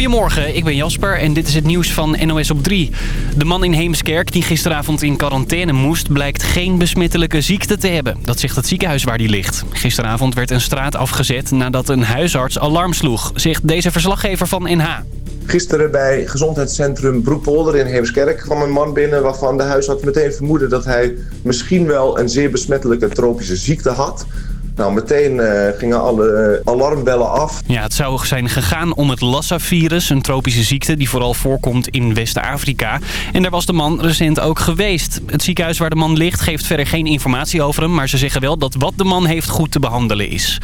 Goedemorgen, ik ben Jasper en dit is het nieuws van NOS op 3. De man in Heemskerk die gisteravond in quarantaine moest... blijkt geen besmettelijke ziekte te hebben. Dat zegt het ziekenhuis waar die ligt. Gisteravond werd een straat afgezet nadat een huisarts alarm sloeg... zegt deze verslaggever van NH. Gisteren bij gezondheidscentrum Broekpolder in Heemskerk kwam een man binnen waarvan de huisarts meteen vermoedde dat hij misschien wel een zeer besmettelijke tropische ziekte had. Nou, meteen uh, gingen alle uh, alarmbellen af. Ja, het zou zijn gegaan om het Lassa-virus, een tropische ziekte die vooral voorkomt in West-Afrika. En daar was de man recent ook geweest. Het ziekenhuis waar de man ligt geeft verder geen informatie over hem, maar ze zeggen wel dat wat de man heeft goed te behandelen is.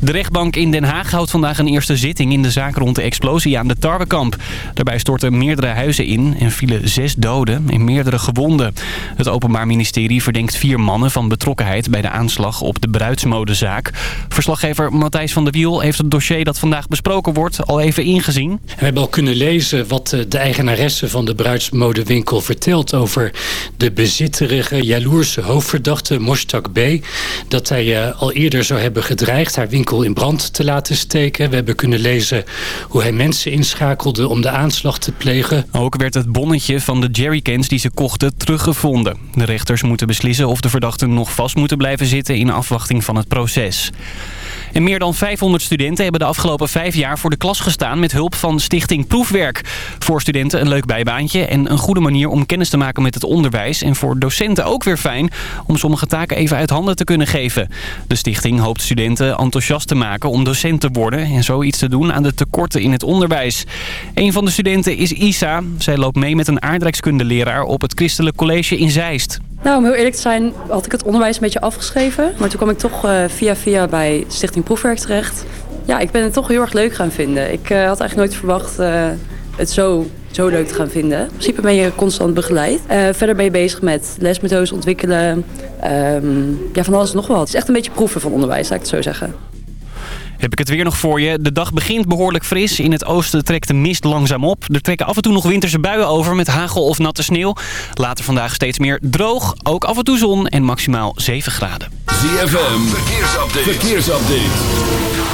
De rechtbank in Den Haag houdt vandaag een eerste zitting in de zaak rond de explosie aan de Tarwekamp. Daarbij stortten meerdere huizen in en vielen zes doden en meerdere gewonden. Het Openbaar Ministerie verdenkt vier mannen van betrokkenheid bij de aanslag op de bruidsmodezaak. Verslaggever Matthijs van der Wiel heeft het dossier dat vandaag besproken wordt al even ingezien. We hebben al kunnen lezen wat de eigenaresse van de bruidsmodewinkel vertelt over de bezitterige, jaloerse hoofdverdachte Mostak B. Dat hij al eerder zou hebben gedreigd haar winkel in brand te laten steken. We hebben kunnen lezen hoe hij mensen inschakelde om de aanslag te plegen. Ook werd het bonnetje van de jerrycans die ze kochten teruggevonden. De rechters moeten beslissen of de verdachten nog vast moeten blijven zitten in afwachting van het proces. En meer dan 500 studenten hebben de afgelopen vijf jaar voor de klas gestaan met hulp van Stichting Proefwerk. Voor studenten een leuk bijbaantje en een goede manier om kennis te maken met het onderwijs. En voor docenten ook weer fijn om sommige taken even uit handen te kunnen geven. De stichting hoopt studenten enthousiast te maken om docent te worden en zoiets te doen aan de tekorten in het onderwijs. Een van de studenten is Isa. Zij loopt mee met een aardrijkskundeleraar op het Christelijk College in Zeist. Nou, om heel eerlijk te zijn had ik het onderwijs een beetje afgeschreven. Maar toen kwam ik toch uh, via via bij Stichting Proefwerk terecht. Ja, ik ben het toch heel erg leuk gaan vinden. Ik uh, had eigenlijk nooit verwacht uh, het zo, zo leuk te gaan vinden. In principe ben je constant begeleid. verder ben je bezig met lesmethodes ontwikkelen. Um, ja, van alles en nog wat. Het is echt een beetje proeven van onderwijs, zou ik het zo zeggen. Heb ik het weer nog voor je. De dag begint behoorlijk fris. In het oosten trekt de mist langzaam op. Er trekken af en toe nog winterse buien over met hagel of natte sneeuw. Later vandaag steeds meer droog. Ook af en toe zon en maximaal 7 graden. ZFM, verkeersupdate. verkeersupdate.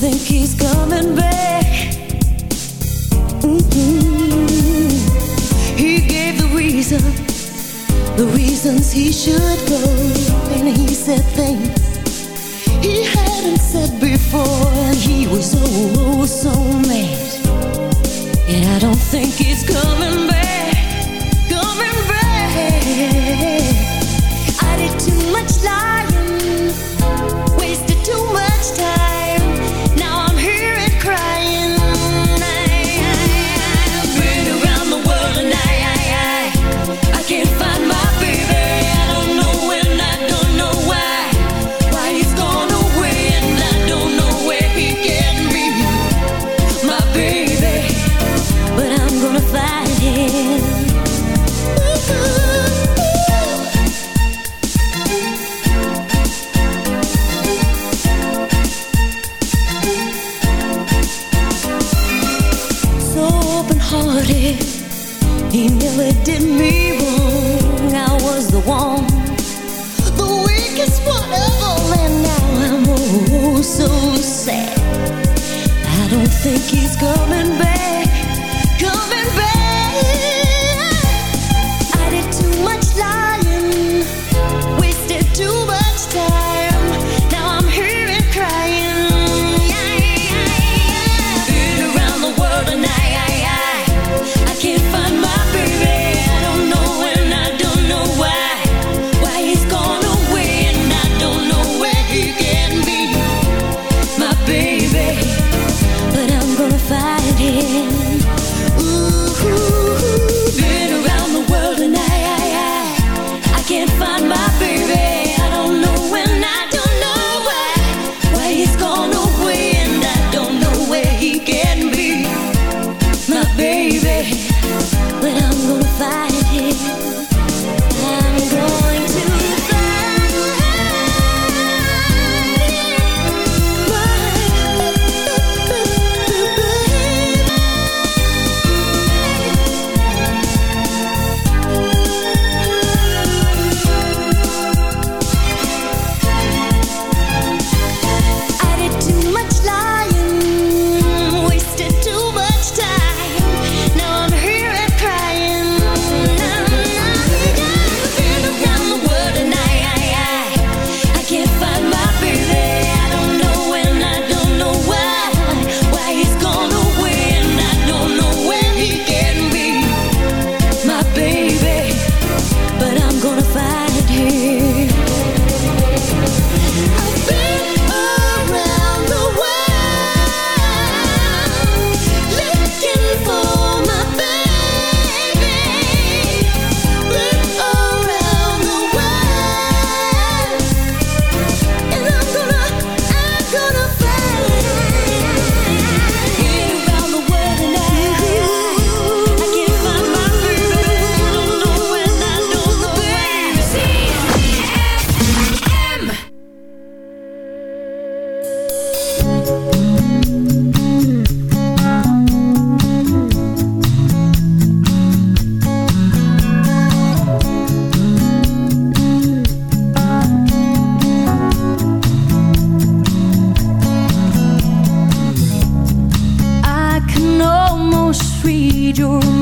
think he's coming back. Mm-hmm. He gave the the reasons he should go, and he said things he hadn't said before, and he was oh, oh, so mad. And I don't think he's coming back. read your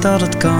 dat het kan.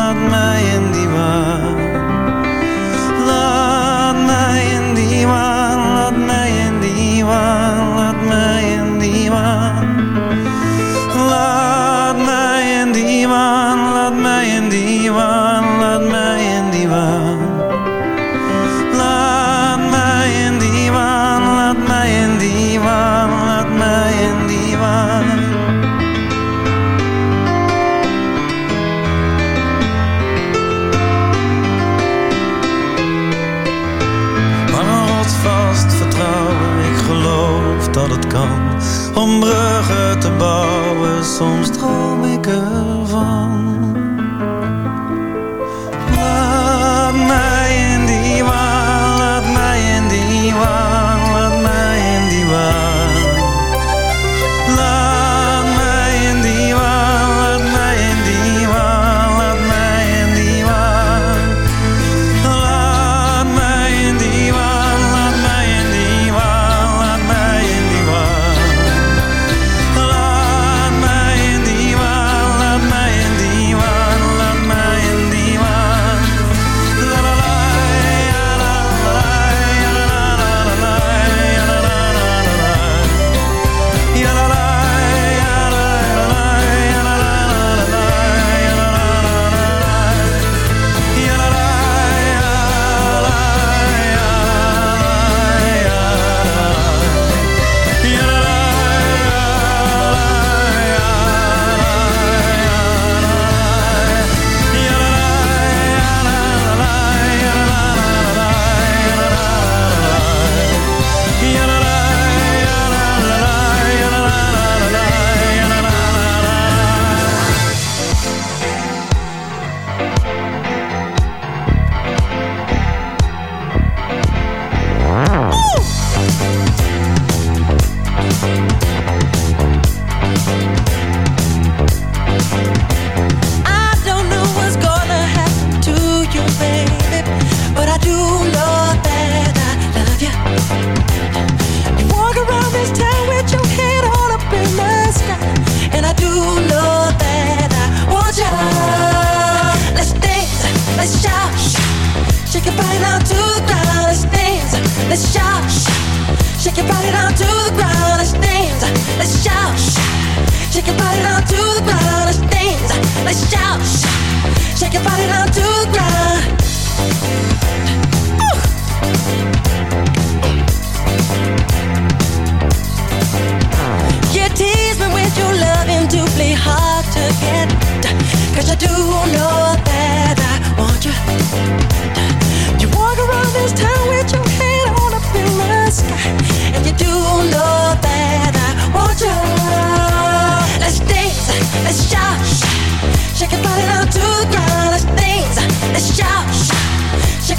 above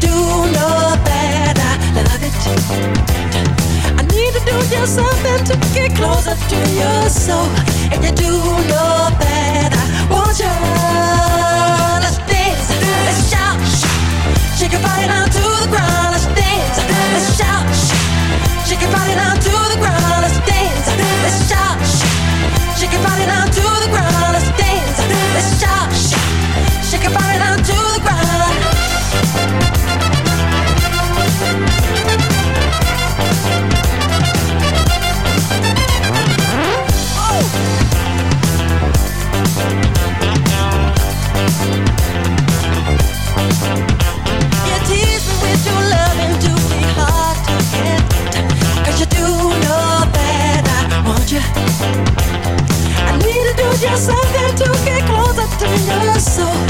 do know that I love it. I need to do just something to get closer to your soul. And you do know that I want you. Let's dance, let's shout, shake your body down to the ground. Let's dance, let's shout, shake your body down to the ground. Let's dance, let's shout, shake your body down to the ground. Let's dance, let's shout, shake your body down to the ground. something to get closer to your soul.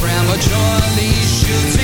prematurely shooting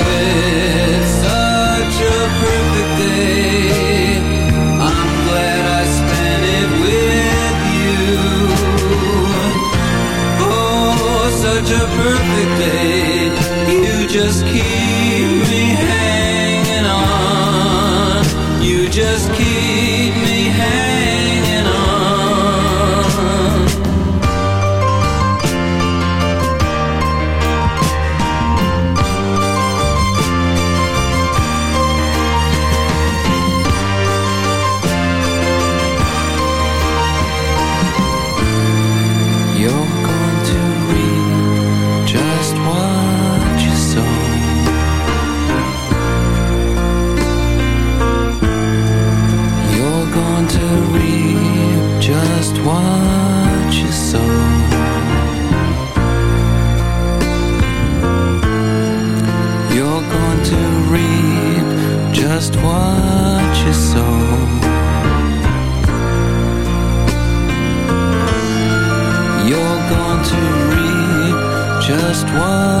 One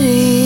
city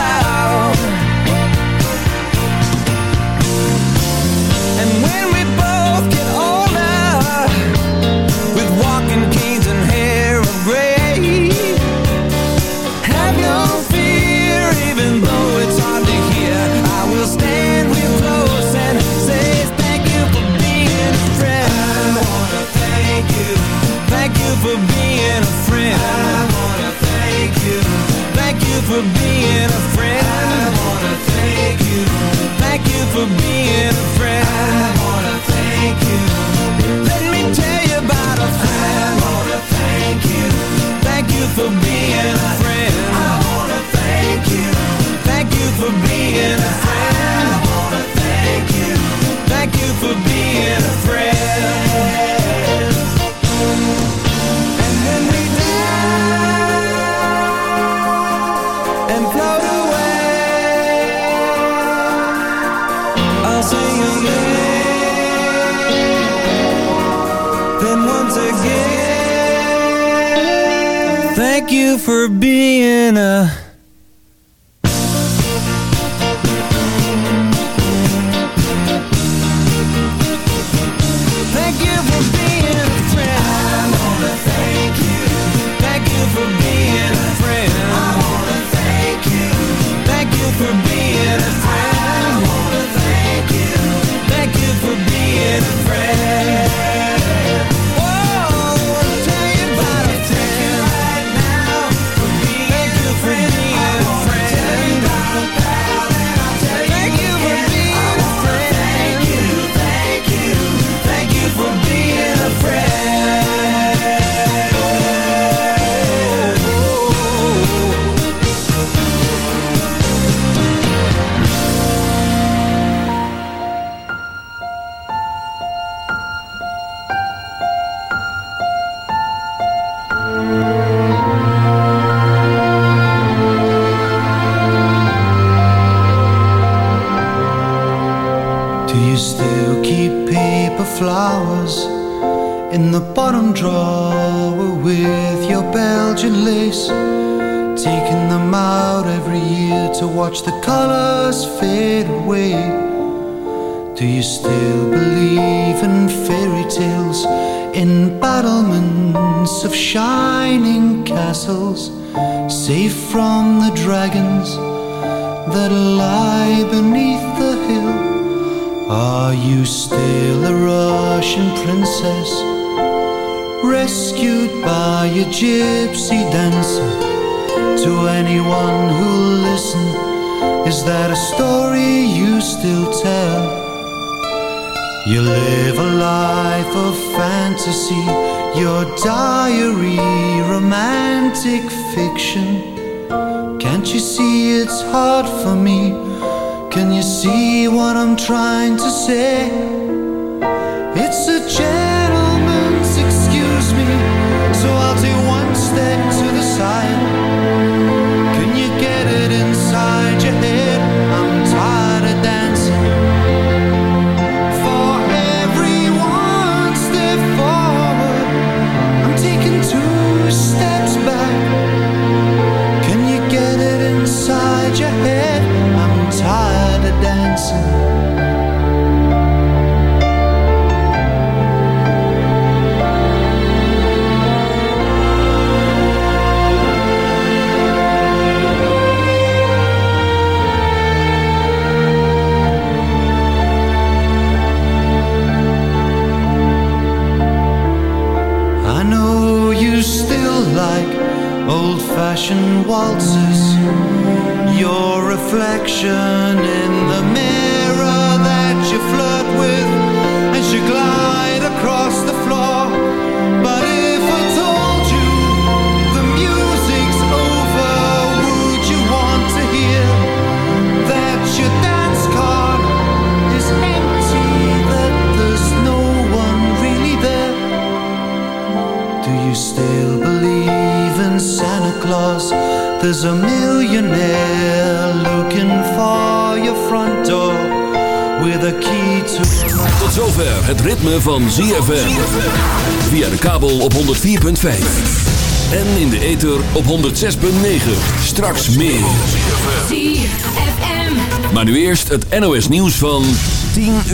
for being a friend. I wanna thank you. Thank you for being a friend. I wanna thank you. Let me tell you about a friend. I wanna thank you. Thank you for being a friend. I wanna thank you. Thank you for being a friend. I wanna thank you. Thank you for being a friend. And then we die. you for being a station. Can't you see it's hard for me? Can you see what I'm trying to say? It's a challenge. Russian waltzes Your reflection in the There's a millionaire looking for your front door with a key to. Tot zover het ritme van ZFM. Via de kabel op 104.5. En in de ether op 106.9. Straks meer. ZFM. Maar nu eerst het NOS nieuws van 10 uur.